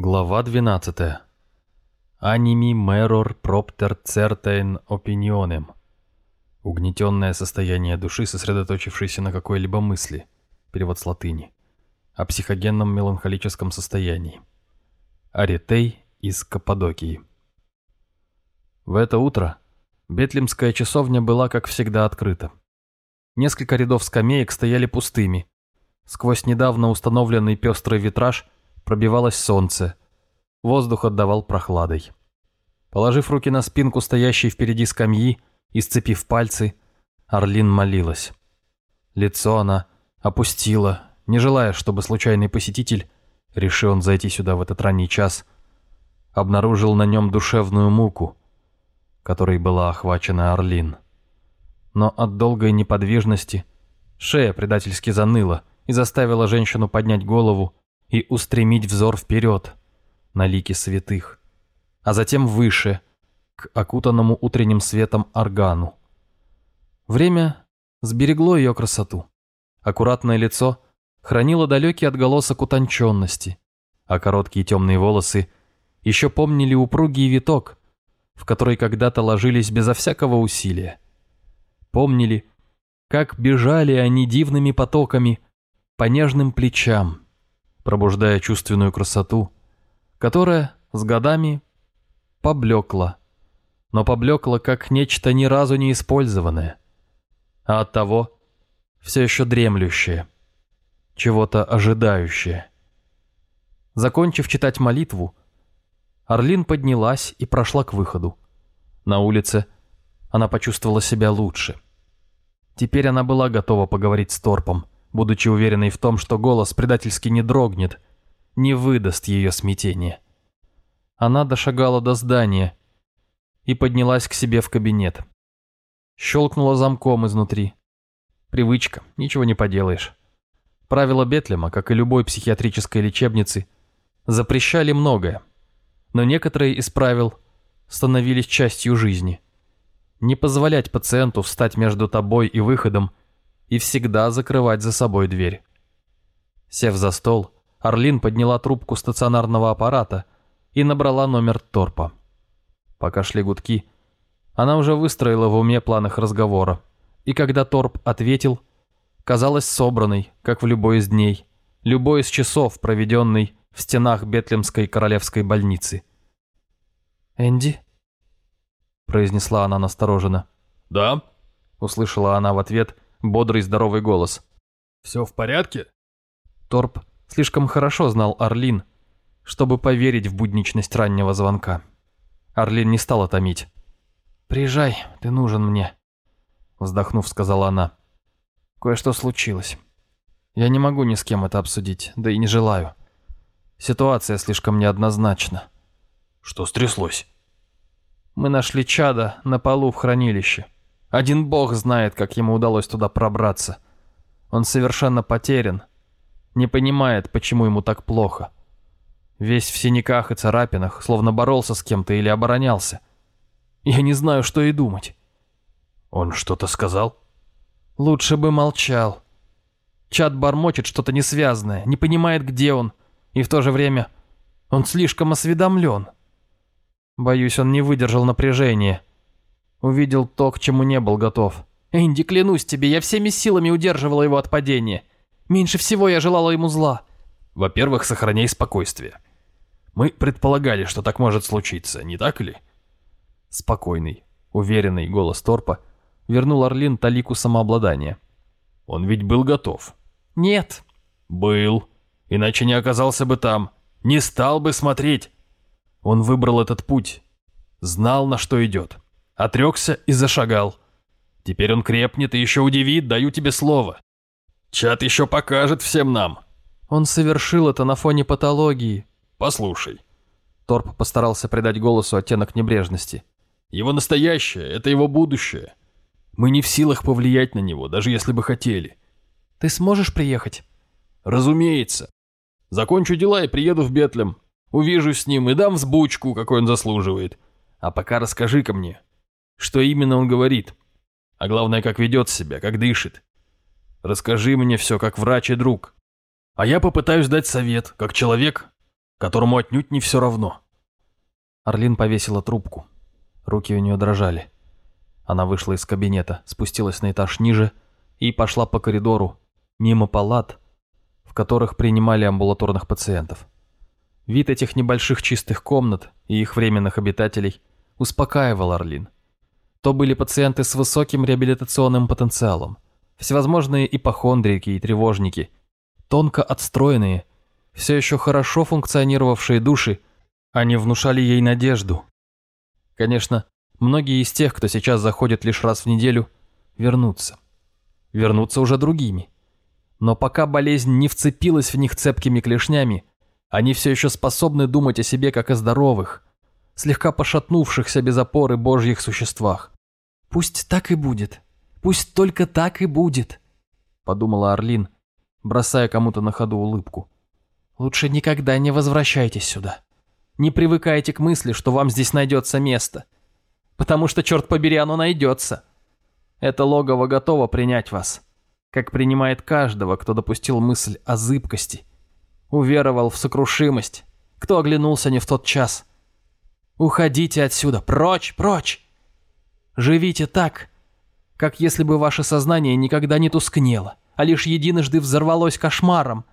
Глава 12. Аними мерор проптер цертейн опинионем. Угнетенное состояние души, сосредоточившееся на какой-либо мысли. Перевод с латыни. О психогенном меланхолическом состоянии. Аритей из Каппадокии. В это утро Бетлемская часовня была, как всегда, открыта. Несколько рядов скамеек стояли пустыми. Сквозь недавно установленный пестрый витраж – пробивалось солнце. Воздух отдавал прохладой. Положив руки на спинку стоящей впереди скамьи и сцепив пальцы, Орлин молилась. Лицо она опустила, не желая, чтобы случайный посетитель, решил он зайти сюда в этот ранний час, обнаружил на нем душевную муку, которой была охвачена Орлин. Но от долгой неподвижности шея предательски заныла и заставила женщину поднять голову и устремить взор вперед, на лики святых, а затем выше, к окутанному утренним светом органу. Время сберегло ее красоту. Аккуратное лицо хранило далекий отголосок утонченности, а короткие темные волосы еще помнили упругий виток, в который когда-то ложились безо всякого усилия. Помнили, как бежали они дивными потоками по нежным плечам, пробуждая чувственную красоту, которая с годами поблекла, но поблекла как нечто ни разу не использованное, а оттого все еще дремлющее, чего-то ожидающее. Закончив читать молитву, Орлин поднялась и прошла к выходу. На улице она почувствовала себя лучше. Теперь она была готова поговорить с Торпом – будучи уверенной в том, что голос предательски не дрогнет, не выдаст ее смятение. Она дошагала до здания и поднялась к себе в кабинет. Щелкнула замком изнутри. Привычка, ничего не поделаешь. Правила Бетлема, как и любой психиатрической лечебницы, запрещали многое, но некоторые из правил становились частью жизни. Не позволять пациенту встать между тобой и выходом и всегда закрывать за собой дверь. Сев за стол, Орлин подняла трубку стационарного аппарата и набрала номер торпа. Пока шли гудки, она уже выстроила в уме план их разговора, и когда торп ответил, казалась собранной, как в любой из дней, любой из часов, проведенный в стенах Бетлемской королевской больницы. «Энди?» – произнесла она настороженно. «Да?» – услышала она в ответ – бодрый здоровый голос. «Все в порядке?» Торп слишком хорошо знал Орлин, чтобы поверить в будничность раннего звонка. Орлин не стала томить. «Приезжай, ты нужен мне», — вздохнув, сказала она. «Кое-что случилось. Я не могу ни с кем это обсудить, да и не желаю. Ситуация слишком неоднозначна». «Что стряслось?» «Мы нашли чада на полу в хранилище». Один бог знает, как ему удалось туда пробраться. Он совершенно потерян, не понимает, почему ему так плохо. Весь в синяках и царапинах, словно боролся с кем-то или оборонялся. Я не знаю, что и думать. Он что-то сказал? Лучше бы молчал. Чат бормочет что-то несвязное, не понимает, где он, и в то же время он слишком осведомлен. Боюсь, он не выдержал напряжения Увидел то, к чему не был готов. «Энди, клянусь тебе, я всеми силами удерживала его от падения. Меньше всего я желала ему зла». «Во-первых, сохраняй спокойствие. Мы предполагали, что так может случиться, не так ли?» Спокойный, уверенный голос Торпа вернул Орлин талику самообладания. «Он ведь был готов». «Нет». «Был. Иначе не оказался бы там. Не стал бы смотреть. Он выбрал этот путь. Знал, на что идет. Отрекся и зашагал. Теперь он крепнет и еще удивит, даю тебе слово. Чат еще покажет всем нам. Он совершил это на фоне патологии. Послушай. Торп постарался придать голосу оттенок небрежности. Его настоящее – это его будущее. Мы не в силах повлиять на него, даже если бы хотели. Ты сможешь приехать? Разумеется. Закончу дела и приеду в Бетлем. Увижусь с ним и дам взбучку, какой он заслуживает. А пока расскажи-ка мне, что именно он говорит, а главное, как ведет себя, как дышит. Расскажи мне все, как врач и друг. А я попытаюсь дать совет, как человек, которому отнюдь не все равно. Орлин повесила трубку. Руки у нее дрожали. Она вышла из кабинета, спустилась на этаж ниже и пошла по коридору, мимо палат, в которых принимали амбулаторных пациентов. Вид этих небольших чистых комнат и их временных обитателей успокаивал Орлин. То были пациенты с высоким реабилитационным потенциалом, всевозможные ипохондрики и тревожники, тонко отстроенные, все еще хорошо функционировавшие души, они внушали ей надежду. Конечно, многие из тех, кто сейчас заходит лишь раз в неделю, вернутся. Вернутся уже другими. Но пока болезнь не вцепилась в них цепкими клешнями, они все еще способны думать о себе как о здоровых, слегка пошатнувшихся без опоры божьих существах. «Пусть так и будет. Пусть только так и будет», — подумала Орлин, бросая кому-то на ходу улыбку. «Лучше никогда не возвращайтесь сюда. Не привыкайте к мысли, что вам здесь найдется место. Потому что, черт побери, оно найдется. Это логово готово принять вас, как принимает каждого, кто допустил мысль о зыбкости уверовал в сокрушимость, кто оглянулся не в тот час. Уходите отсюда, прочь, прочь! Живите так, как если бы ваше сознание никогда не тускнело, а лишь единожды взорвалось кошмаром,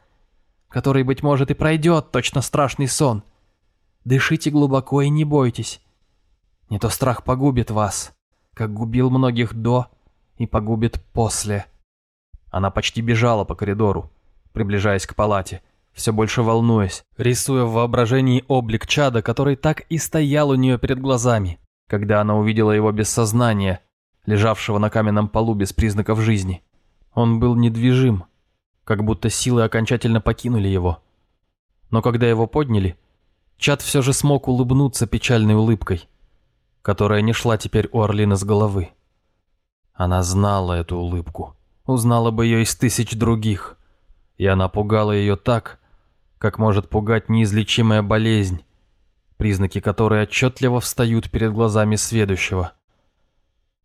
который, быть может, и пройдет точно страшный сон. Дышите глубоко и не бойтесь. Не то страх погубит вас, как губил многих до и погубит после. Она почти бежала по коридору, приближаясь к палате все больше волнуясь, рисуя в воображении облик чада, который так и стоял у нее перед глазами, когда она увидела его без сознания, лежавшего на каменном полу без признаков жизни. Он был недвижим, как будто силы окончательно покинули его. Но когда его подняли, Чад все же смог улыбнуться печальной улыбкой, которая не шла теперь у Орлины с головы. Она знала эту улыбку, узнала бы ее из тысяч других, и она пугала ее так, как может пугать неизлечимая болезнь, признаки которой отчетливо встают перед глазами сведущего.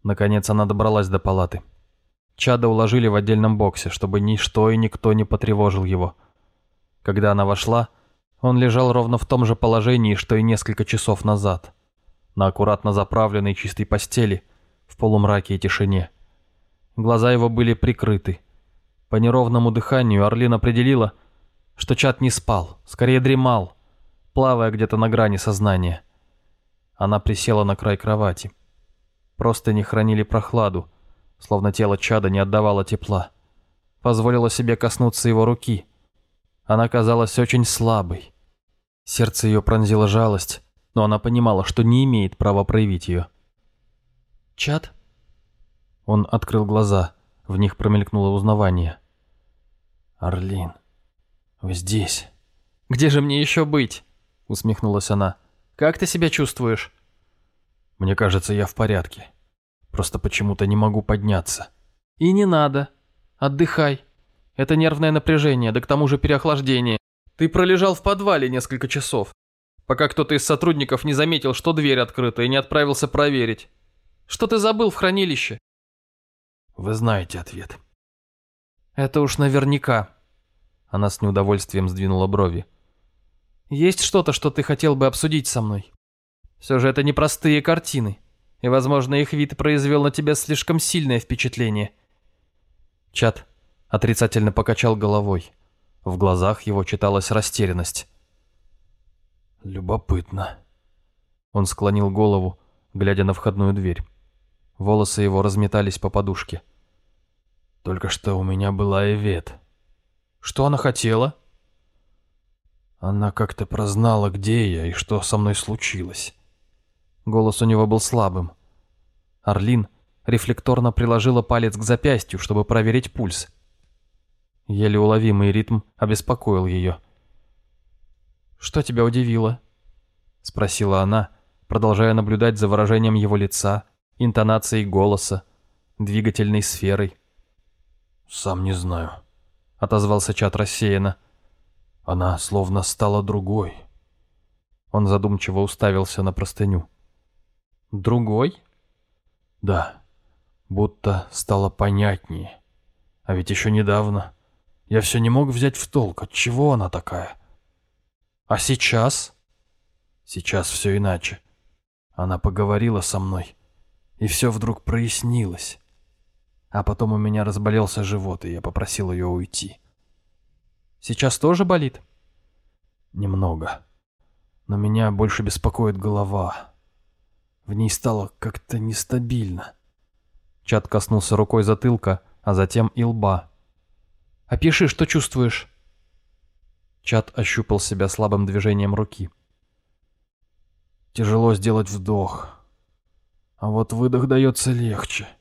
Наконец она добралась до палаты. Чада уложили в отдельном боксе, чтобы ничто и никто не потревожил его. Когда она вошла, он лежал ровно в том же положении, что и несколько часов назад, на аккуратно заправленной чистой постели, в полумраке и тишине. Глаза его были прикрыты. По неровному дыханию Орлин определила, что чат не спал, скорее дремал, плавая где-то на грани сознания. Она присела на край кровати. Просто не хранили прохладу, словно тело чада не отдавало тепла. Позволила себе коснуться его руки. Она казалась очень слабой. Сердце ее пронзила жалость, но она понимала, что не имеет права проявить ее. «Чад?» Он открыл глаза, в них промелькнуло узнавание. «Орлин». «Вы здесь?» «Где же мне еще быть?» — усмехнулась она. «Как ты себя чувствуешь?» «Мне кажется, я в порядке. Просто почему-то не могу подняться». «И не надо. Отдыхай. Это нервное напряжение, да к тому же переохлаждение. Ты пролежал в подвале несколько часов, пока кто-то из сотрудников не заметил, что дверь открыта, и не отправился проверить. Что ты забыл в хранилище?» «Вы знаете ответ». «Это уж наверняка», она с неудовольствием сдвинула брови. «Есть что-то, что ты хотел бы обсудить со мной? Все же это непростые картины, и, возможно, их вид произвел на тебя слишком сильное впечатление». Чат отрицательно покачал головой. В глазах его читалась растерянность. «Любопытно». Он склонил голову, глядя на входную дверь. Волосы его разметались по подушке. «Только что у меня была Эвет. Что она хотела? Она как-то прознала, где я и что со мной случилось. Голос у него был слабым. Орлин рефлекторно приложила палец к запястью, чтобы проверить пульс. Еле уловимый ритм обеспокоил ее. «Что тебя удивило?» — спросила она, продолжая наблюдать за выражением его лица, интонацией голоса, двигательной сферой. «Сам не знаю», отозвался чат рассеянно. Она словно стала другой. Он задумчиво уставился на простыню. Другой? Да, будто стало понятнее. А ведь еще недавно я все не мог взять в толк, от чего она такая. А сейчас? Сейчас все иначе. Она поговорила со мной, и все вдруг прояснилось. А потом у меня разболелся живот, и я попросил ее уйти. Сейчас тоже болит? Немного. Но меня больше беспокоит голова. В ней стало как-то нестабильно. Чат коснулся рукой затылка, а затем и лба. «Опиши, что чувствуешь?» Чат ощупал себя слабым движением руки. «Тяжело сделать вдох, а вот выдох дается легче», —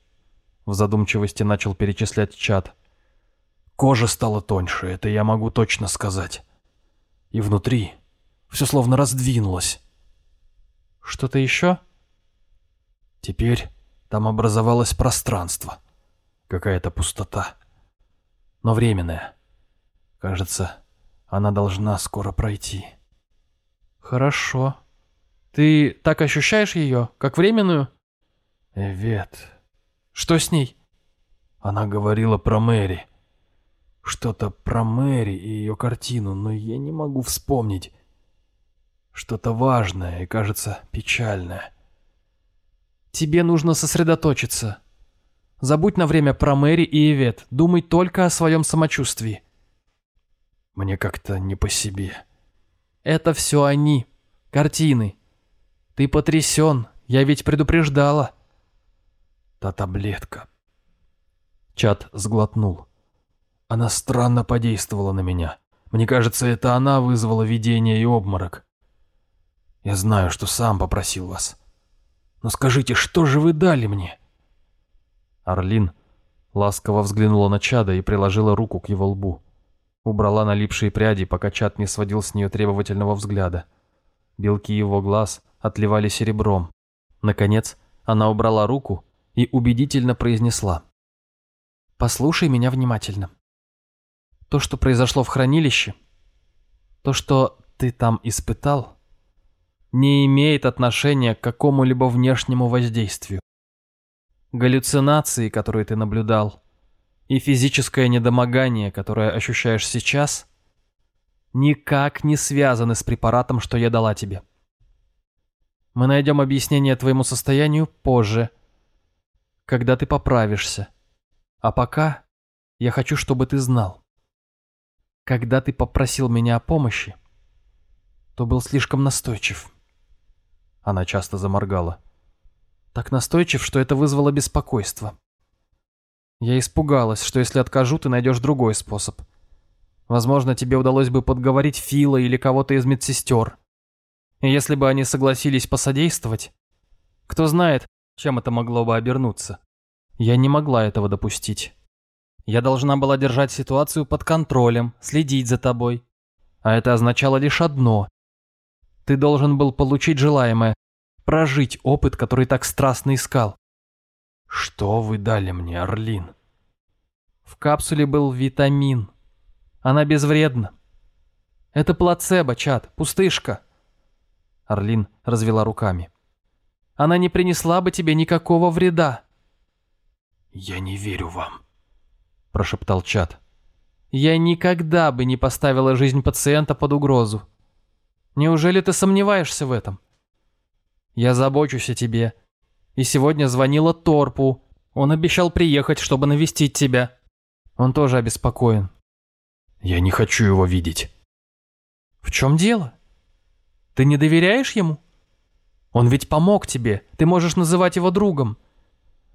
в задумчивости начал перечислять чат. «Кожа стала тоньше, это я могу точно сказать. И внутри все словно раздвинулось». «Что-то еще?» «Теперь там образовалось пространство, какая-то пустота, но временная. Кажется, она должна скоро пройти. Хорошо. Ты так ощущаешь ее, как временную? Эвет. Что с ней? Она говорила про Мэри. Что-то про Мэри и ее картину, но я не могу вспомнить. Что-то важное и, кажется, печальное. Тебе нужно сосредоточиться. Забудь на время про Мэри и Эвет. Думай только о своем самочувствии. Мне как-то не по себе. Это все они. Картины. Ты потрясен. Я ведь предупреждала. Та таблетка. Чат сглотнул. Она странно подействовала на меня. Мне кажется, это она вызвала видение и обморок. Я знаю, что сам попросил вас. Но скажите, что же вы дали мне?» Орлин ласково взглянула на Чада и приложила руку к его лбу. Убрала налипшие пряди, пока Чад не сводил с нее требовательного взгляда. Белки его глаз отливали серебром. Наконец, она убрала руку и убедительно произнесла. «Послушай меня внимательно. То, что произошло в хранилище, то, что ты там испытал, не имеет отношения к какому-либо внешнему воздействию. Галлюцинации, которые ты наблюдал, и физическое недомогание, которое ощущаешь сейчас, никак не связаны с препаратом, что я дала тебе. Мы найдем объяснение твоему состоянию позже, когда ты поправишься. А пока я хочу, чтобы ты знал. Когда ты попросил меня о помощи, то был слишком настойчив. Она часто заморгала. Так настойчив, что это вызвало беспокойство. Я испугалась, что если откажу, ты найдешь другой способ. Возможно, тебе удалось бы подговорить Фила или кого-то из медсестер. И если бы они согласились посодействовать, кто знает, чем это могло бы обернуться. Я не могла этого допустить. Я должна была держать ситуацию под контролем, следить за тобой. А это означало лишь одно ты должен был получить желаемое, прожить опыт, который так страстно искал. Что вы дали мне, Орлин? В капсуле был витамин. Она безвредна. Это плацебо, чат, пустышка. Орлин развела руками. Она не принесла бы тебе никакого вреда. Я не верю вам, прошептал чат. Я никогда бы не поставила жизнь пациента под угрозу. Неужели ты сомневаешься в этом? Я забочусь о тебе. И сегодня звонила Торпу. Он обещал приехать, чтобы навестить тебя. Он тоже обеспокоен. Я не хочу его видеть. В чем дело? Ты не доверяешь ему? Он ведь помог тебе. Ты можешь называть его другом.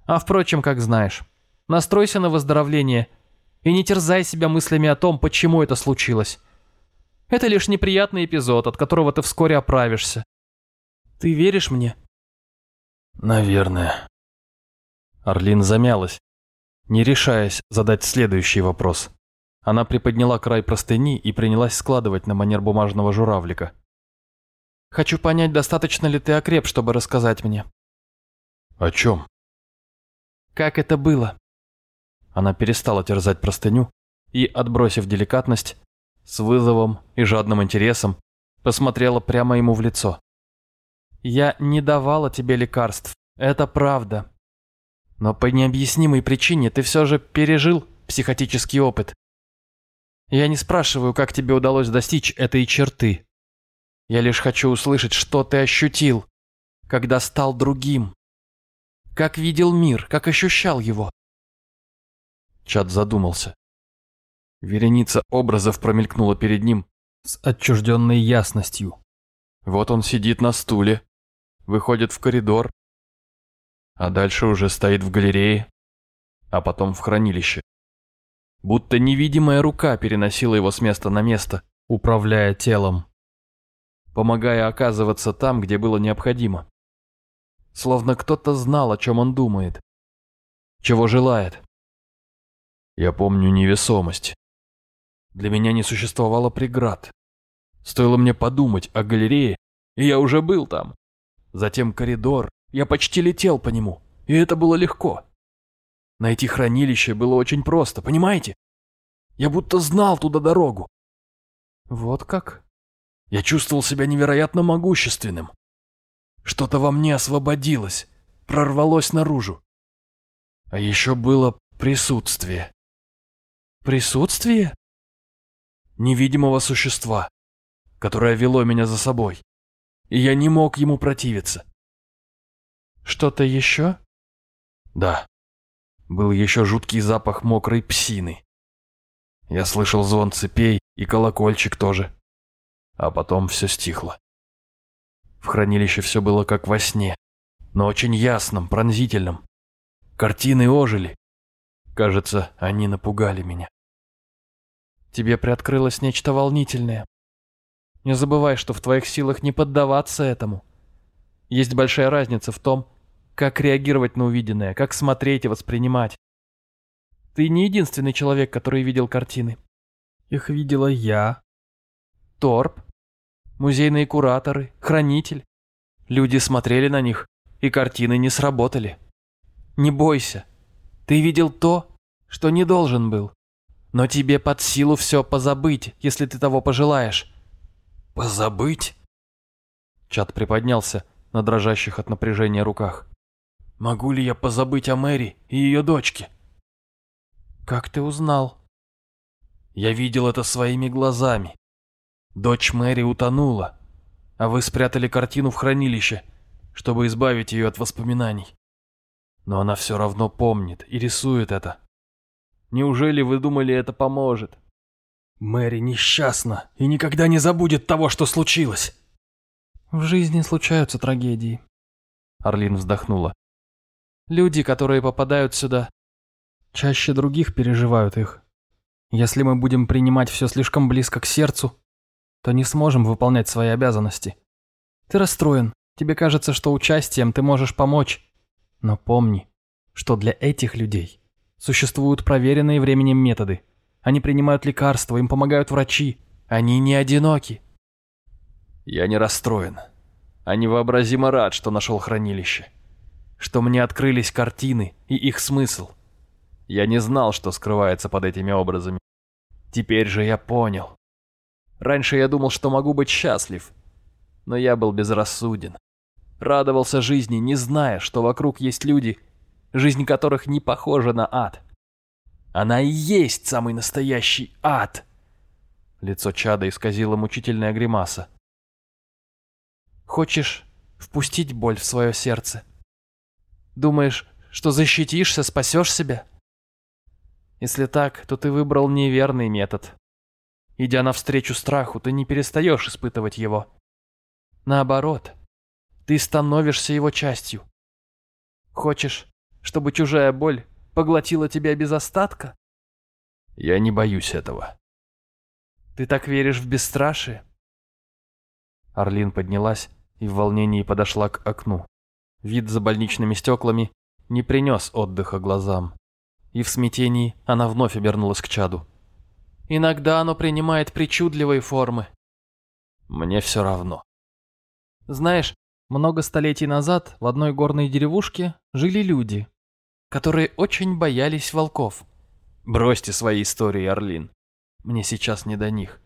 А впрочем, как знаешь. Настройся на выздоровление и не терзай себя мыслями о том, почему это случилось. Это лишь неприятный эпизод, от которого ты вскоре оправишься. Ты веришь мне?» «Наверное». Орлин замялась, не решаясь задать следующий вопрос. Она приподняла край простыни и принялась складывать на манер бумажного журавлика. «Хочу понять, достаточно ли ты окреп, чтобы рассказать мне». «О чем?» «Как это было?» Она перестала терзать простыню и, отбросив деликатность, с вызовом и жадным интересом посмотрела прямо ему в лицо. «Я не давала тебе лекарств, это правда. Но по необъяснимой причине ты все же пережил психотический опыт. Я не спрашиваю, как тебе удалось достичь этой черты. Я лишь хочу услышать, что ты ощутил, когда стал другим. Как видел мир, как ощущал его. Чад задумался. Вереница образов промелькнула перед ним с отчужденной ясностью. Вот он сидит на стуле, выходит в коридор, а дальше уже стоит в галерее, а потом в хранилище. Будто невидимая рука переносила его с места на место, управляя телом, помогая оказываться там, где было необходимо. Словно кто-то знал, о чем он думает, чего желает. Я помню невесомость. Для меня не существовало преград. Стоило мне подумать о галерее, и я уже был там. Затем коридор, я почти летел по нему, и это было легко. Найти хранилище было очень просто, понимаете? Я будто знал туда дорогу. Вот как? Я чувствовал себя невероятно могущественным. Что-то во мне освободилось, прорвалось наружу. А еще было присутствие. Присутствие? Невидимого существа, которое вело меня за собой. И я не мог ему противиться. Что-то еще? Да. Был еще жуткий запах мокрой псины. Я слышал звон цепей и колокольчик тоже. А потом все стихло. В хранилище все было как во сне, но очень ясным, пронзительным. Картины ожили. Кажется, они напугали меня. Тебе приоткрылось нечто волнительное. Не забывай, что в твоих силах не поддаваться этому. Есть большая разница в том, как реагировать на увиденное, как смотреть и воспринимать. Ты не единственный человек, который видел картины. Их видела я. Торп, музейные кураторы, хранитель. Люди смотрели на них, и картины не сработали. Не бойся. Ты видел то, что не должен был. Но тебе под силу все позабыть, если ты того пожелаешь. Позабыть? Чат приподнялся на дрожащих от напряжения руках. Могу ли я позабыть о Мэри и ее дочке? Как ты узнал? Я видел это своими глазами. Дочь Мэри утонула, а вы спрятали картину в хранилище, чтобы избавить ее от воспоминаний. Но она все равно помнит и рисует это. Неужели вы думали, это поможет? Мэри несчастна и никогда не забудет того, что случилось. В жизни случаются трагедии. Орлин вздохнула. Люди, которые попадают сюда, чаще других переживают их. Если мы будем принимать все слишком близко к сердцу, то не сможем выполнять свои обязанности. Ты расстроен, тебе кажется, что участием ты можешь помочь. Но помни, что для этих людей существуют проверенные временем методы. Они принимают лекарства, им помогают врачи. Они не одиноки. Я не расстроен, а невообразимо рад, что нашел хранилище что мне открылись картины и их смысл. Я не знал, что скрывается под этими образами. Теперь же я понял. Раньше я думал, что могу быть счастлив, но я был безрассуден. Радовался жизни, не зная, что вокруг есть люди, жизнь которых не похожа на ад. Она и есть самый настоящий ад. Лицо Чада исказило мучительная гримаса. Хочешь впустить боль в свое сердце? Думаешь, что защитишься, спасешь себя? Если так, то ты выбрал неверный метод. Идя навстречу страху, ты не перестаешь испытывать его. Наоборот, ты становишься его частью. Хочешь, чтобы чужая боль поглотила тебя без остатка? Я не боюсь этого. Ты так веришь в бесстрашие? Орлин поднялась и в волнении подошла к окну. Вид за больничными стеклами не принес отдыха глазам. И в смятении она вновь обернулась к чаду. «Иногда оно принимает причудливые формы». «Мне все равно». «Знаешь, много столетий назад в одной горной деревушке жили люди, которые очень боялись волков». «Бросьте свои истории, Орлин. Мне сейчас не до них».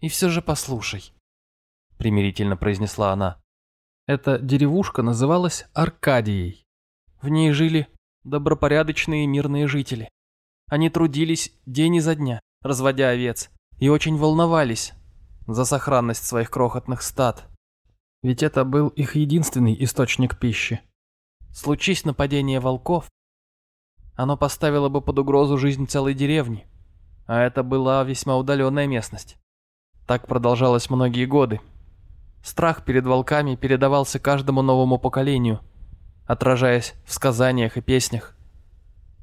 «И все же послушай», — примирительно произнесла она. Эта деревушка называлась Аркадией. В ней жили добропорядочные мирные жители. Они трудились день изо дня, разводя овец, и очень волновались, за сохранность своих крохотных стад. Ведь это был их единственный источник пищи. Случись нападение волков, оно поставило бы под угрозу жизнь целой деревни, а это была весьма удаленная местность. Так продолжалось многие годы. Страх перед волками передавался каждому новому поколению, отражаясь в сказаниях и песнях.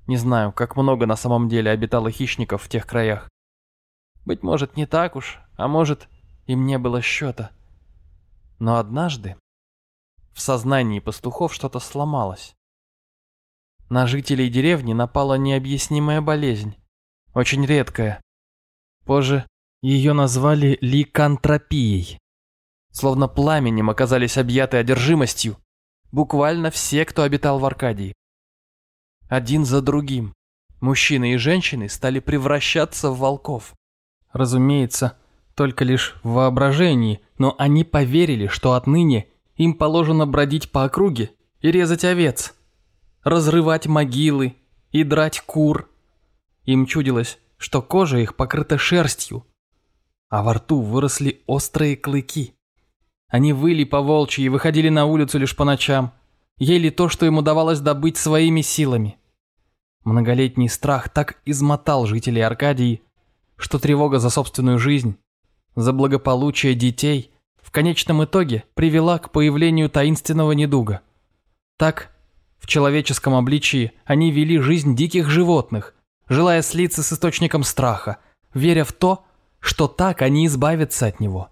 Не знаю, как много на самом деле обитало хищников в тех краях. Быть может, не так уж, а может, им не было счета. Но однажды в сознании пастухов что-то сломалось. На жителей деревни напала необъяснимая болезнь, очень редкая. Позже ее назвали ликантропией. Словно пламенем оказались объяты одержимостью буквально все, кто обитал в Аркадии. Один за другим мужчины и женщины стали превращаться в волков. Разумеется, только лишь в воображении, но они поверили, что отныне им положено бродить по округе и резать овец, разрывать могилы и драть кур. Им чудилось, что кожа их покрыта шерстью, а во рту выросли острые клыки. Они выли по волчьи и выходили на улицу лишь по ночам, ели то, что им удавалось добыть своими силами. Многолетний страх так измотал жителей Аркадии, что тревога за собственную жизнь, за благополучие детей в конечном итоге привела к появлению таинственного недуга. Так, в человеческом обличии они вели жизнь диких животных, желая слиться с источником страха, веря в то, что так они избавятся от него.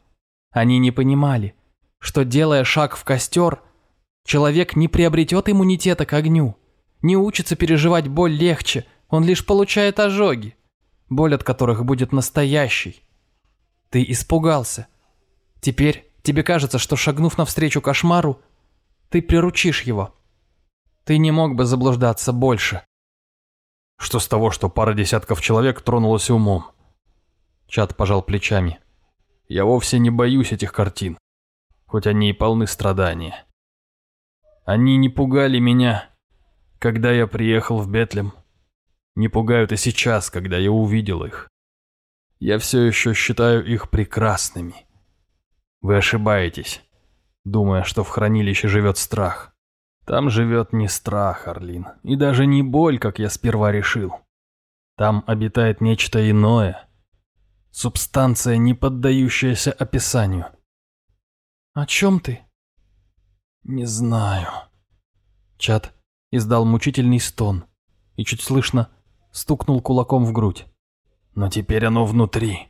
Они не понимали, что делая шаг в костер, человек не приобретет иммунитета к огню, не учится переживать боль легче, он лишь получает ожоги боль от которых будет настоящей. Ты испугался. Теперь тебе кажется, что шагнув навстречу кошмару, ты приручишь его. Ты не мог бы заблуждаться больше. Что с того, что пара десятков человек тронулась умом? Чат пожал плечами. Я вовсе не боюсь этих картин, хоть они и полны страдания. Они не пугали меня, когда я приехал в Бетлем не пугают и сейчас, когда я увидел их. Я все еще считаю их прекрасными. Вы ошибаетесь, думая, что в хранилище живет страх. Там живет не страх, Орлин, и даже не боль, как я сперва решил. Там обитает нечто иное. Субстанция, не поддающаяся описанию. «О чем ты?» «Не знаю». Чат издал мучительный стон и чуть слышно стукнул кулаком в грудь. Но теперь оно внутри.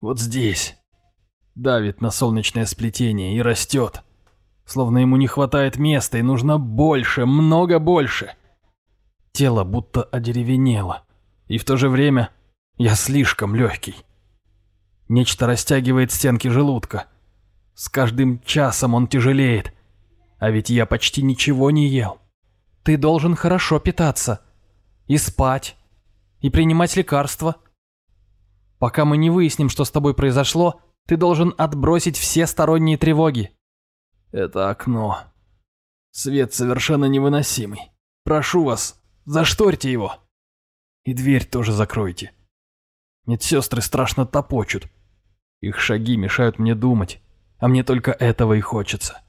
Вот здесь. Давит на солнечное сплетение и растет. Словно ему не хватает места и нужно больше, много больше. Тело будто одеревенело. И в то же время я слишком легкий. Нечто растягивает стенки желудка. С каждым часом он тяжелеет. А ведь я почти ничего не ел. Ты должен хорошо питаться. И спать и принимать лекарства. Пока мы не выясним, что с тобой произошло, ты должен отбросить все сторонние тревоги. Это окно. Свет совершенно невыносимый. Прошу вас, зашторьте его. И дверь тоже закройте. Медсестры страшно топочут. Их шаги мешают мне думать, а мне только этого и хочется.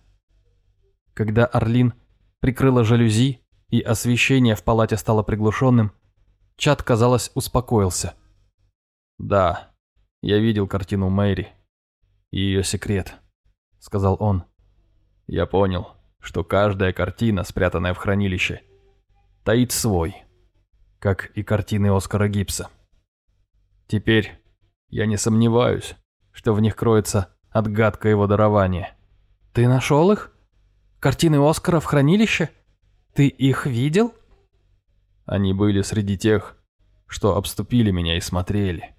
Когда Орлин прикрыла жалюзи, и освещение в палате стало приглушенным, Чат, казалось, успокоился. «Да, я видел картину Мэри и ее секрет», — сказал он. «Я понял, что каждая картина, спрятанная в хранилище, таит свой, как и картины Оскара Гипса. Теперь я не сомневаюсь, что в них кроется отгадка его дарования». «Ты нашел их? Картины Оскара в хранилище? Ты их видел?» Они были среди тех, что обступили меня и смотрели.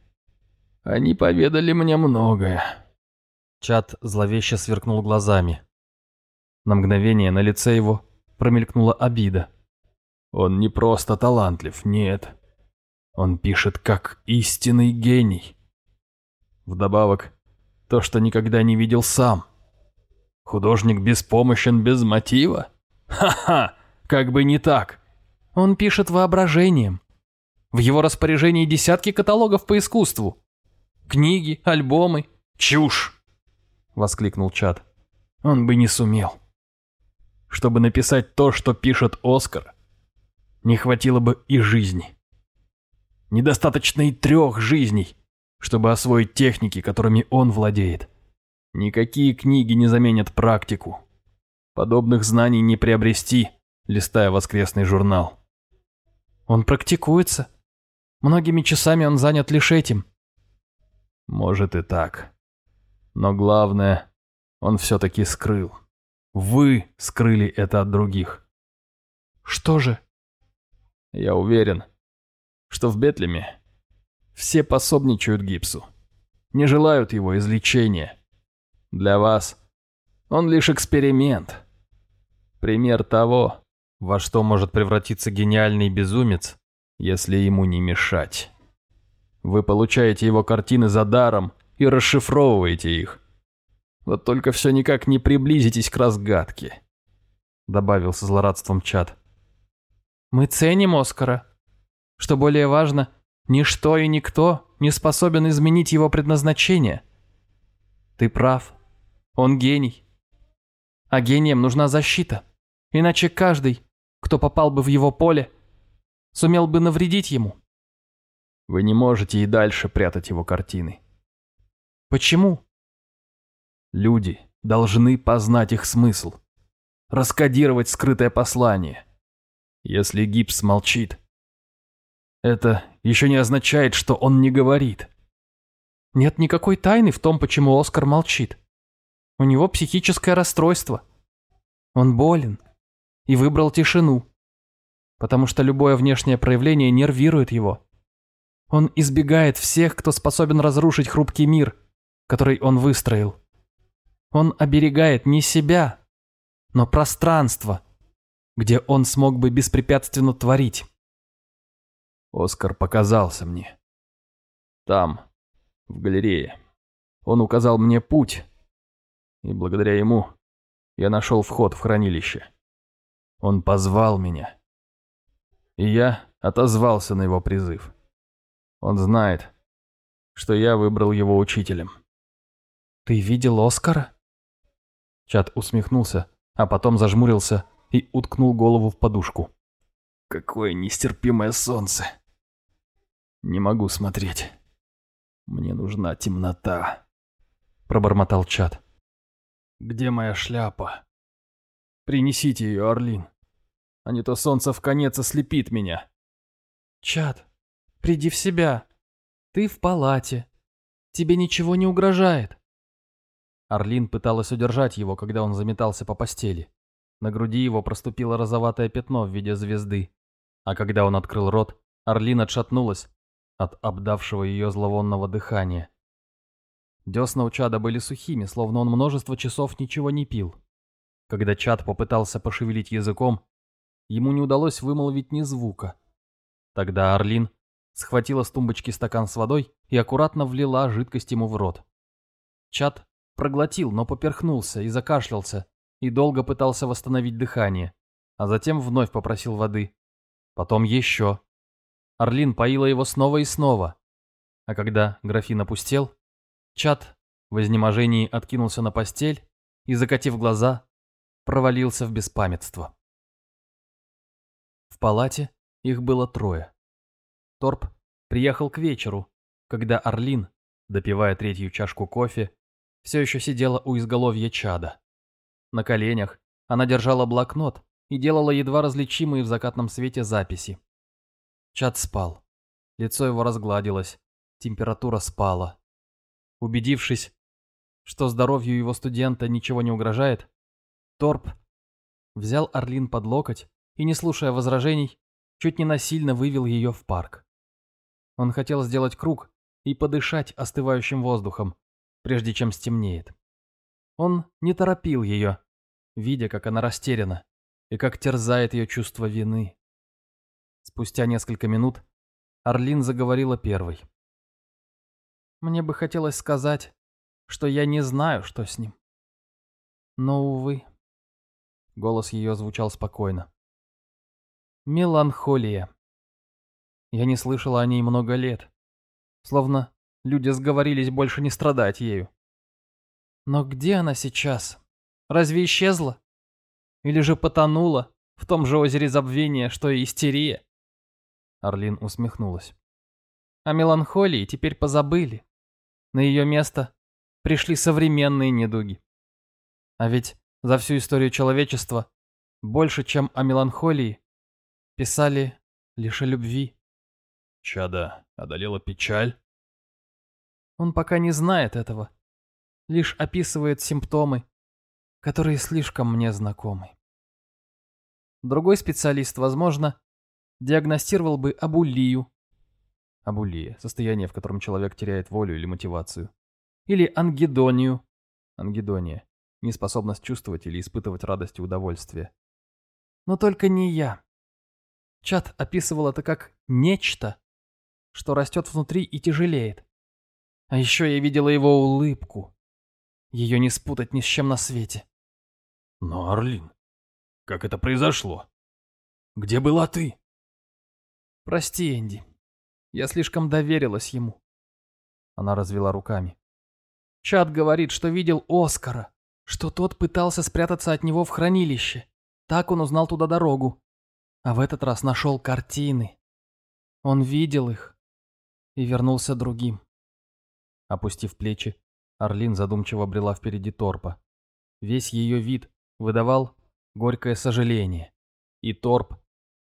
Они поведали мне многое. Чат зловеще сверкнул глазами. На мгновение на лице его промелькнула обида. Он не просто талантлив, нет. Он пишет как истинный гений. Вдобавок, то, что никогда не видел сам. Художник беспомощен без мотива? Ха-ха, как бы не так. Он пишет воображением. В его распоряжении десятки каталогов по искусству. Книги, альбомы, Чушь!» — воскликнул Чад. «Он бы не сумел. Чтобы написать то, что пишет Оскар, не хватило бы и жизни. Недостаточно и трех жизней, чтобы освоить техники, которыми он владеет. Никакие книги не заменят практику. Подобных знаний не приобрести, листая воскресный журнал. Он практикуется. Многими часами он занят лишь этим. Может и так. Но главное, он все-таки скрыл. Вы скрыли это от других. Что же? Я уверен, что в Бетлеме все пособничают гипсу. Не желают его излечения. Для вас он лишь эксперимент. Пример того, во что может превратиться гениальный безумец, если ему не мешать. Вы получаете его картины за даром и расшифровываете их. Вот только все никак не приблизитесь к разгадке», — добавил со злорадством Чат. «Мы ценим Оскара. Что более важно, ничто и никто не способен изменить его предназначение. Ты прав. Он гений. А гениям нужна защита. Иначе каждый, кто попал бы в его поле, сумел бы навредить ему». «Вы не можете и дальше прятать его картины». «Почему?» Люди должны познать их смысл, раскодировать скрытое послание. Если гипс молчит, это еще не означает, что он не говорит. Нет никакой тайны в том, почему Оскар молчит. У него психическое расстройство. Он болен и выбрал тишину, потому что любое внешнее проявление нервирует его. Он избегает всех, кто способен разрушить хрупкий мир, который он выстроил. Он оберегает не себя, но пространство, где он смог бы беспрепятственно творить. Оскар показался мне. Там, в галерее. Он указал мне путь, и благодаря ему я нашел вход в хранилище. Он позвал меня, и я отозвался на его призыв. Он знает, что я выбрал его учителем. «Ты видел Оскара?» Чат усмехнулся, а потом зажмурился и уткнул голову в подушку. Какое нестерпимое солнце. Не могу смотреть. Мне нужна темнота. Пробормотал Чат. Где моя шляпа? Принесите ее, Орлин. А не то солнце в конец ослепит меня. Чат, приди в себя. Ты в палате. Тебе ничего не угрожает. Орлин пыталась удержать его, когда он заметался по постели. На груди его проступило розоватое пятно в виде звезды. А когда он открыл рот, Орлин отшатнулась от обдавшего ее зловонного дыхания. Десна у Чада были сухими, словно он множество часов ничего не пил. Когда Чад попытался пошевелить языком, ему не удалось вымолвить ни звука. Тогда Орлин схватила с тумбочки стакан с водой и аккуратно влила жидкость ему в рот. Чад Проглотил, но поперхнулся и закашлялся, и долго пытался восстановить дыхание, а затем вновь попросил воды. Потом еще. Орлин поила его снова и снова. А когда графин опустел, Чат в изнеможении откинулся на постель и, закатив глаза, провалился в беспамятство. В палате их было трое. Торп приехал к вечеру, когда Орлин, допивая третью чашку кофе, все еще сидела у изголовья чада. На коленях она держала блокнот и делала едва различимые в закатном свете записи. Чад спал. Лицо его разгладилось, температура спала. Убедившись, что здоровью его студента ничего не угрожает, Торп взял Орлин под локоть и, не слушая возражений, чуть не насильно вывел ее в парк. Он хотел сделать круг и подышать остывающим воздухом, прежде чем стемнеет. Он не торопил ее, видя, как она растеряна и как терзает ее чувство вины. Спустя несколько минут Орлин заговорила первой. «Мне бы хотелось сказать, что я не знаю, что с ним. Но, увы...» Голос ее звучал спокойно. «Меланхолия. Я не слышала о ней много лет. Словно Люди сговорились больше не страдать ею. Но где она сейчас? Разве исчезла? Или же потонула в том же озере забвения, что и истерия? Орлин усмехнулась. О меланхолии теперь позабыли. На ее место пришли современные недуги. А ведь за всю историю человечества больше, чем о меланхолии, писали лишь о любви. Чада одолела печаль? Он пока не знает этого, лишь описывает симптомы, которые слишком мне знакомы. Другой специалист, возможно, диагностировал бы абулию. Абулия – состояние, в котором человек теряет волю или мотивацию. Или ангидонию. Ангидония – неспособность чувствовать или испытывать радость и удовольствие. Но только не я. Чат описывал это как нечто, что растет внутри и тяжелеет. А еще я видела его улыбку. Ее не спутать ни с чем на свете. Но, Орлин, как это произошло? Где была ты? Прости, Энди. Я слишком доверилась ему. Она развела руками. Чат говорит, что видел Оскара, что тот пытался спрятаться от него в хранилище. Так он узнал туда дорогу. А в этот раз нашел картины. Он видел их и вернулся другим. Опустив плечи, Орлин задумчиво брела впереди торпа. Весь ее вид выдавал горькое сожаление. И торп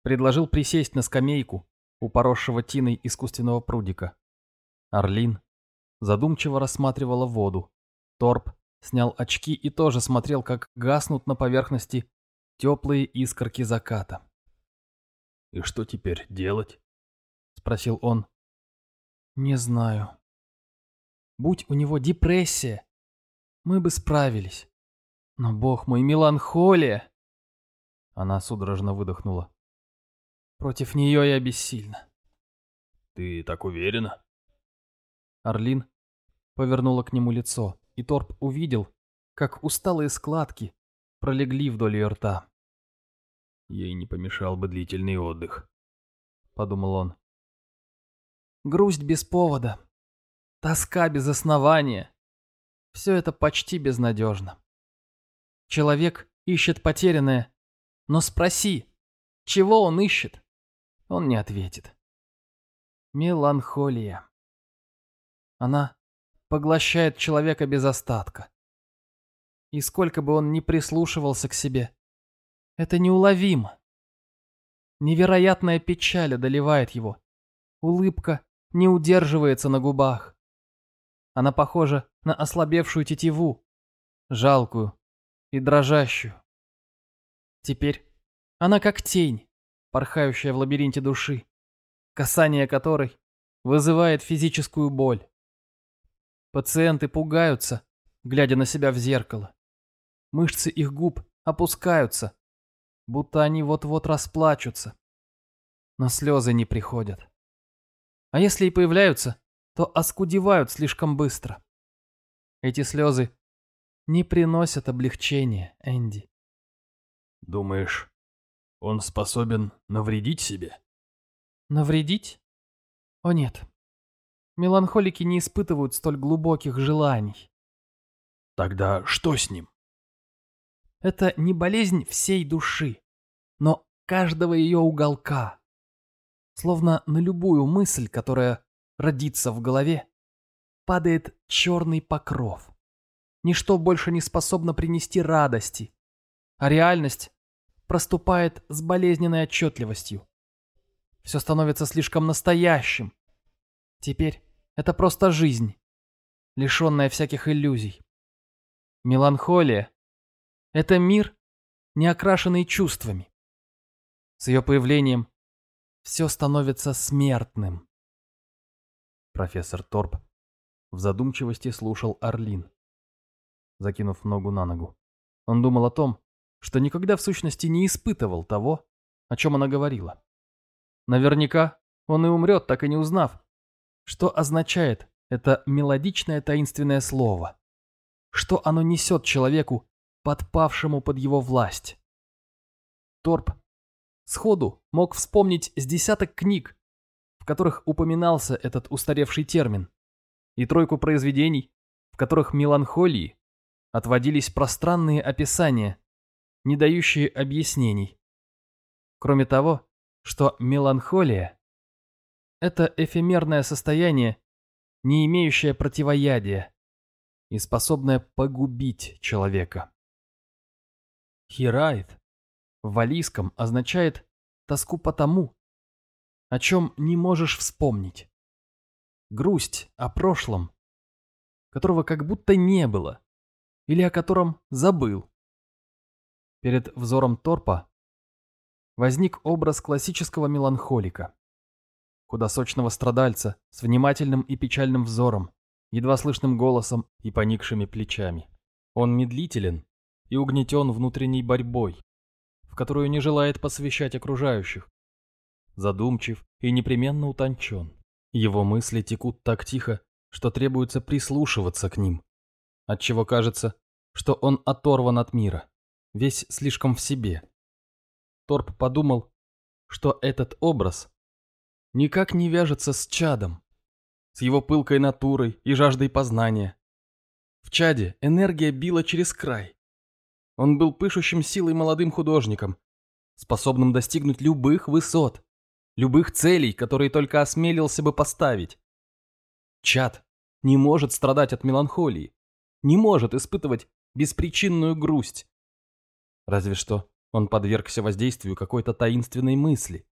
предложил присесть на скамейку у поросшего тиной искусственного прудика. Орлин задумчиво рассматривала воду. Торп снял очки и тоже смотрел, как гаснут на поверхности теплые искорки заката. «И что теперь делать?» — спросил он. «Не знаю. Будь у него депрессия, мы бы справились. Но, бог мой, меланхолия!» Она судорожно выдохнула. «Против нее я бессильна». «Ты так уверена?» Орлин повернула к нему лицо, и Торп увидел, как усталые складки пролегли вдоль ее рта. Ей не помешал бы длительный отдых, подумал он. Грусть без повода, тоска без основания. Все это почти безнадежно. Человек ищет потерянное, но спроси, чего он ищет, он не ответит. Меланхолия. Она поглощает человека без остатка. И сколько бы он ни прислушивался к себе, это неуловимо. Невероятная печаль одолевает его. Улыбка не удерживается на губах. Она похожа на ослабевшую тетиву, жалкую и дрожащую. Теперь она как тень, порхающая в лабиринте души, касание которой вызывает физическую боль. Пациенты пугаются, глядя на себя в зеркало. Мышцы их губ опускаются, будто они вот-вот расплачутся. Но слезы не приходят. А если и появляются, то оскудевают слишком быстро. Эти слезы не приносят облегчения, Энди. Думаешь, он способен навредить себе? Навредить? О нет. Меланхолики не испытывают столь глубоких желаний. Тогда что с ним? Это не болезнь всей души, но каждого ее уголка. Словно на любую мысль, которая родится в голове, падает черный покров. Ничто больше не способно принести радости, а реальность проступает с болезненной отчетливостью. Все становится слишком настоящим. Теперь это просто жизнь, лишенная всяких иллюзий. Меланхолия это мир, не окрашенный чувствами. С ее появлением все становится смертным. Профессор Торп в задумчивости слушал Орлин, закинув ногу на ногу. Он думал о том, что никогда в сущности не испытывал того, о чем она говорила. Наверняка он и умрет, так и не узнав, что означает это мелодичное таинственное слово, что оно несет человеку, подпавшему под его власть. Торп сходу мог вспомнить с десяток книг, в которых упоминался этот устаревший термин, и тройку произведений, в которых меланхолии отводились пространные описания, не дающие объяснений. Кроме того, что меланхолия – это эфемерное состояние, не имеющее противоядия и способное погубить человека. Хирайт в валийском означает тоску по тому, о чем не можешь вспомнить. Грусть о прошлом, которого как будто не было, или о котором забыл. Перед взором Торпа возник образ классического меланхолика, худосочного страдальца с внимательным и печальным взором, едва слышным голосом и поникшими плечами. Он медлителен и угнетен внутренней борьбой, в которую не желает посвящать окружающих, задумчив и непременно утончен. Его мысли текут так тихо, что требуется прислушиваться к ним, отчего кажется, что он оторван от мира, весь слишком в себе. Торп подумал, что этот образ никак не вяжется с чадом, с его пылкой натурой и жаждой познания. В чаде энергия била через край. Он был пышущим силой молодым художником, способным достигнуть любых высот, любых целей, которые только осмелился бы поставить. Чад не может страдать от меланхолии, не может испытывать беспричинную грусть. Разве что он подвергся воздействию какой-то таинственной мысли,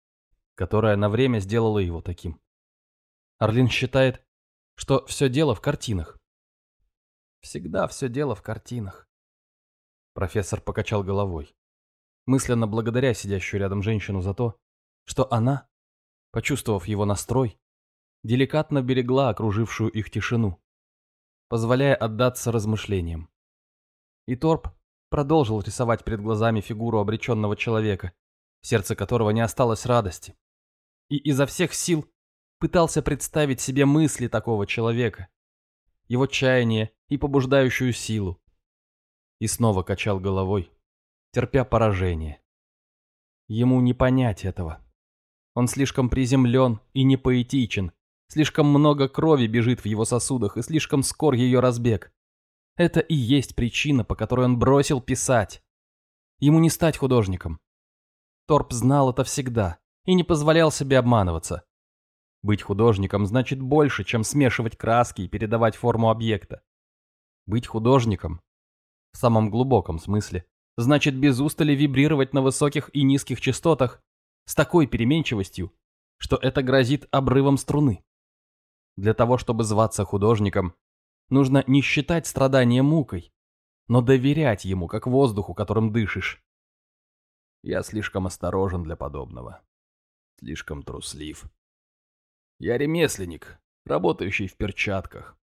которая на время сделала его таким. Орлин считает, что все дело в картинах. Всегда все дело в картинах. Профессор покачал головой, мысленно благодаря сидящую рядом женщину за то, что она, почувствовав его настрой, деликатно берегла окружившую их тишину, позволяя отдаться размышлениям. И Торп продолжил рисовать перед глазами фигуру обреченного человека, в сердце которого не осталось радости, и изо всех сил пытался представить себе мысли такого человека, его чаяние и побуждающую силу, и снова качал головой, терпя поражение. Ему не понять этого. Он слишком приземлен и не поэтичен, слишком много крови бежит в его сосудах и слишком скор ее разбег. Это и есть причина, по которой он бросил писать. Ему не стать художником. Торп знал это всегда и не позволял себе обманываться. Быть художником значит больше, чем смешивать краски и передавать форму объекта. Быть художником, в самом глубоком смысле, значит без устали вибрировать на высоких и низких частотах с такой переменчивостью, что это грозит обрывом струны. Для того, чтобы зваться художником, Нужно не считать страдания мукой, но доверять ему, как воздуху, которым дышишь. Я слишком осторожен для подобного. Слишком труслив. Я ремесленник, работающий в перчатках,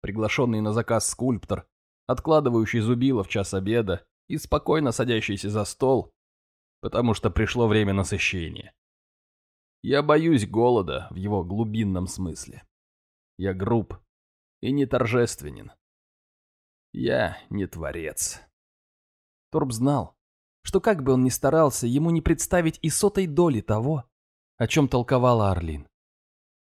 приглашенный на заказ скульптор, откладывающий зубило в час обеда и спокойно садящийся за стол, потому что пришло время насыщения. Я боюсь голода в его глубинном смысле. Я груб, и не торжественен. Я не творец. Торб знал, что как бы он ни старался, ему не представить и сотой доли того, о чем толковала Арлин.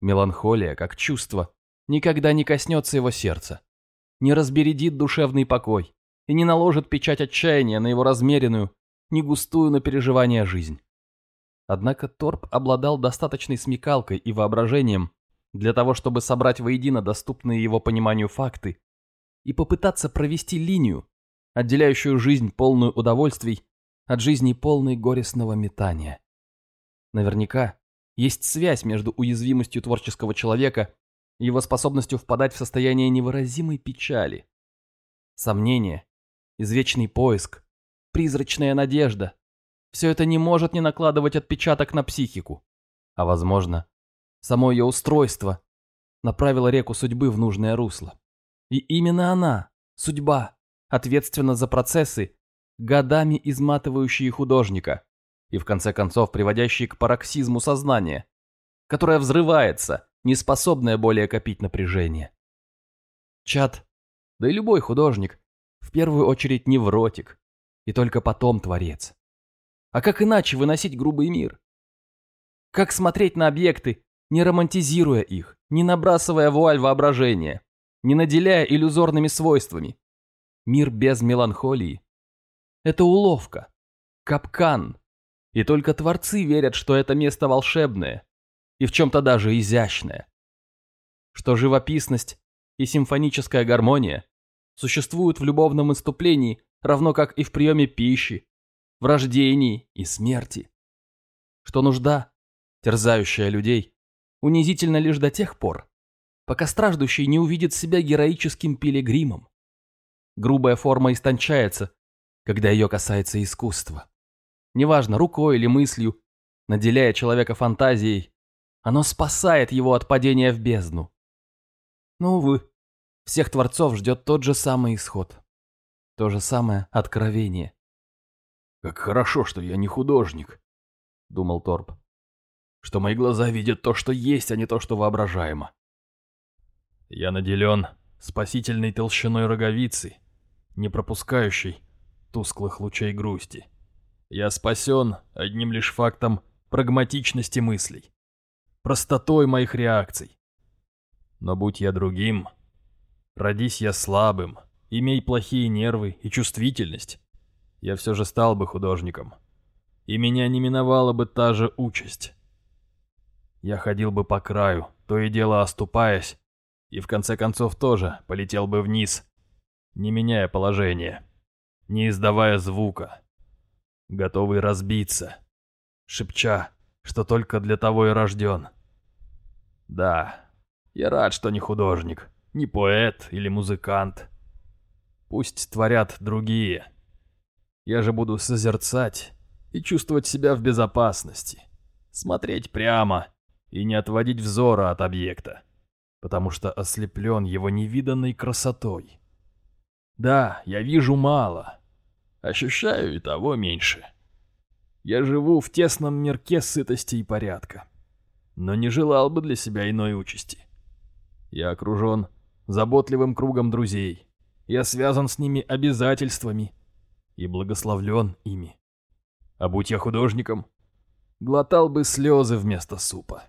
Меланхолия, как чувство, никогда не коснется его сердца, не разбередит душевный покой и не наложит печать отчаяния на его размеренную, не густую на переживания жизнь. Однако Торп обладал достаточной смекалкой и воображением, для того, чтобы собрать воедино доступные его пониманию факты и попытаться провести линию, отделяющую жизнь полную удовольствий от жизни полной горестного метания. Наверняка есть связь между уязвимостью творческого человека и его способностью впадать в состояние невыразимой печали. Сомнение, извечный поиск, призрачная надежда – все это не может не накладывать отпечаток на психику, а, возможно, Само ее устройство направило реку судьбы в нужное русло. И именно она, судьба, ответственна за процессы, годами изматывающие художника и в конце концов приводящие к пароксизму сознания, которое взрывается, не способное более копить напряжение. Чат, да и любой художник, в первую очередь невротик, и только потом творец. А как иначе выносить грубый мир? Как смотреть на объекты, не романтизируя их, не набрасывая вуаль воображения, не наделяя иллюзорными свойствами. Мир без меланхолии. Это уловка, капкан. И только творцы верят, что это место волшебное и в чем-то даже изящное. Что живописность и симфоническая гармония существуют в любовном иступлении, равно как и в приеме пищи, в рождении и смерти. Что нужда, терзающая людей, унизительно лишь до тех пор, пока страждущий не увидит себя героическим пилигримом. Грубая форма истончается, когда ее касается искусства. Неважно, рукой или мыслью, наделяя человека фантазией, оно спасает его от падения в бездну. Но, увы, всех творцов ждет тот же самый исход. То же самое откровение. «Как хорошо, что я не художник», — думал Торп. «Что мои глаза видят то, что есть, а не то, что воображаемо. Я наделен спасительной толщиной роговицы, не пропускающей тусклых лучей грусти. Я спасен одним лишь фактом прагматичности мыслей, простотой моих реакций. Но будь я другим, родись я слабым, имей плохие нервы и чувствительность, я все же стал бы художником, и меня не миновала бы та же участь. Я ходил бы по краю, то и дело оступаясь, и в конце концов тоже полетел бы вниз, не меняя положение, не издавая звука, готовый разбиться, шепча, что только для того и рожден. Да, я рад, что не художник, не поэт или музыкант. Пусть творят другие. Я же буду созерцать и чувствовать себя в безопасности, смотреть прямо и не отводить взора от объекта потому что ослеплен его невиданной красотой. Да, я вижу мало, ощущаю и того меньше. Я живу в тесном мирке сытости и порядка, но не желал бы для себя иной участи. Я окружен заботливым кругом друзей, я связан с ними обязательствами и благословлен ими. А будь я художником, глотал бы слезы вместо супа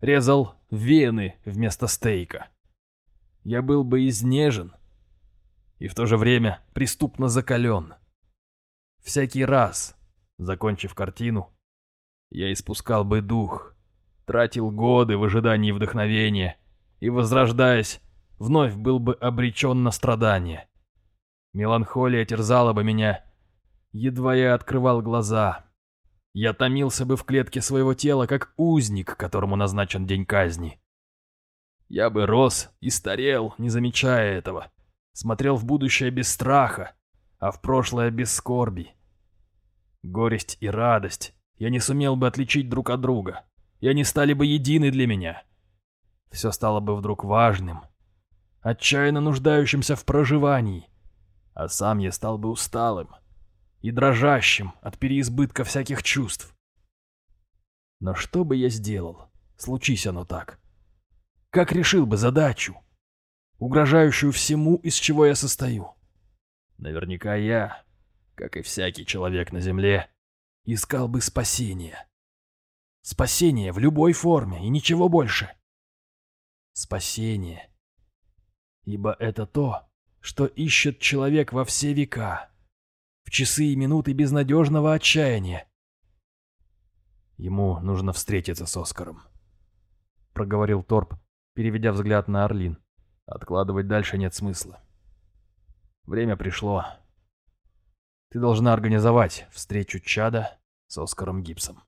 резал вены вместо стейка. Я был бы изнежен и в то же время преступно закален. Всякий раз, закончив картину, я испускал бы дух, тратил годы в ожидании вдохновения и, возрождаясь, вновь был бы обречен на страдания. Меланхолия терзала бы меня, едва я открывал глаза — я томился бы в клетке своего тела, как узник, которому назначен день казни. Я бы рос и старел, не замечая этого. Смотрел в будущее без страха, а в прошлое без скорби. Горесть и радость я не сумел бы отличить друг от друга. И они стали бы едины для меня. Все стало бы вдруг важным, отчаянно нуждающимся в проживании, а сам я стал бы усталым, и дрожащим от переизбытка всяких чувств. Но что бы я сделал, случись оно так? Как решил бы задачу, угрожающую всему, из чего я состою? Наверняка я, как и всякий человек на земле, искал бы спасения. Спасение в любой форме и ничего больше. Спасение. Ибо это то, что ищет человек во все века часы и минуты безнадежного отчаяния. Ему нужно встретиться с Оскаром, проговорил Торп, переведя взгляд на Орлин. Откладывать дальше нет смысла. Время пришло. Ты должна организовать встречу Чада с Оскаром Гибсом.